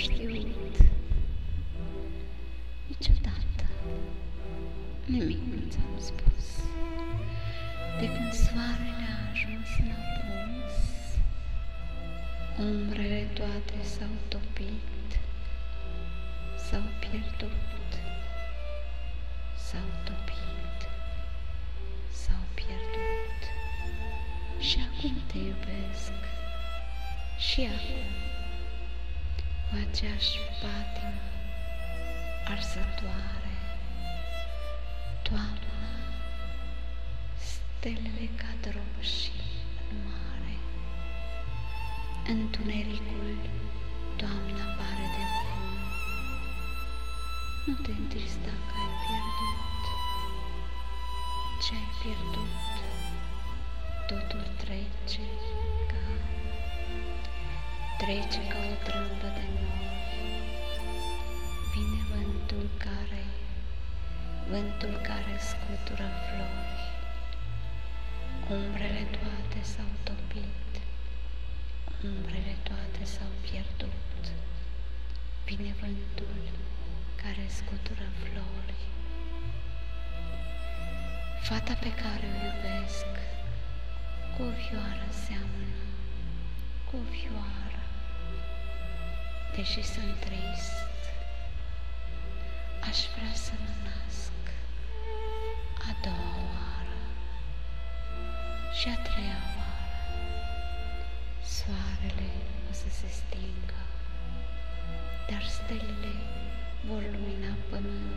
știut niciodată. Nimic nu ți-am spus. De când soarele a ajuns în apus, umbrele toate s-au topit, s-au pierdut, s-au topit, s-au pierdut. Și acum te iubesc, și acum, cu aceeași patimă arsătoare, toamna, stelele cad roșii în mare, întunericul, toamna pare de fum. Nu te întrista că ai pierdut, ce ai pierdut, totul trece ca, trece ca o trâmbă de nori. Vine vântul care, vântul care scutură flori, umbrele toate s-au topit, umbrele toate s-au pierdut. Vine vântul care scutură flori. Fata pe care o iubesc, cu o vioară seamănă, cu o vioară, deși sunt trist, aș vrea să mă nasc a doua oară și a treia oară. Soarele o să se stingă, dar stelele vor lumina pământul